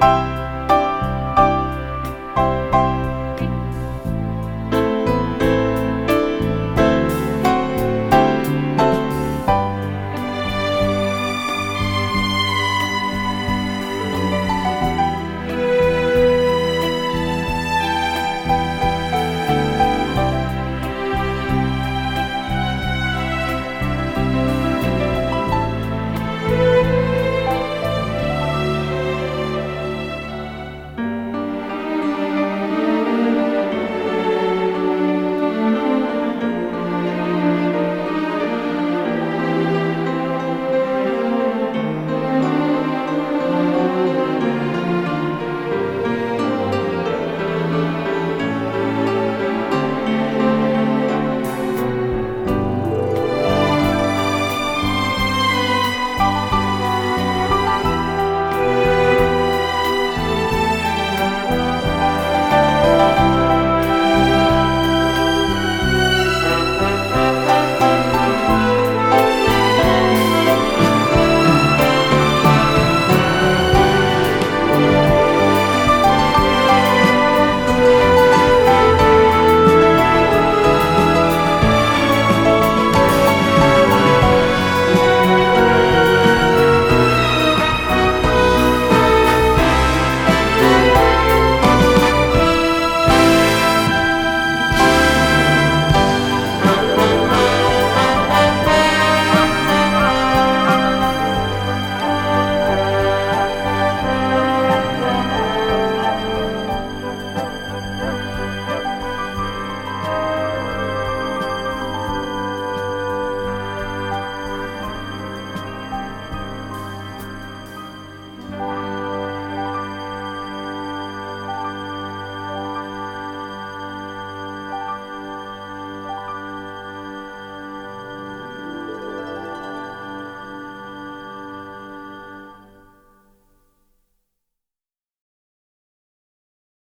Bye.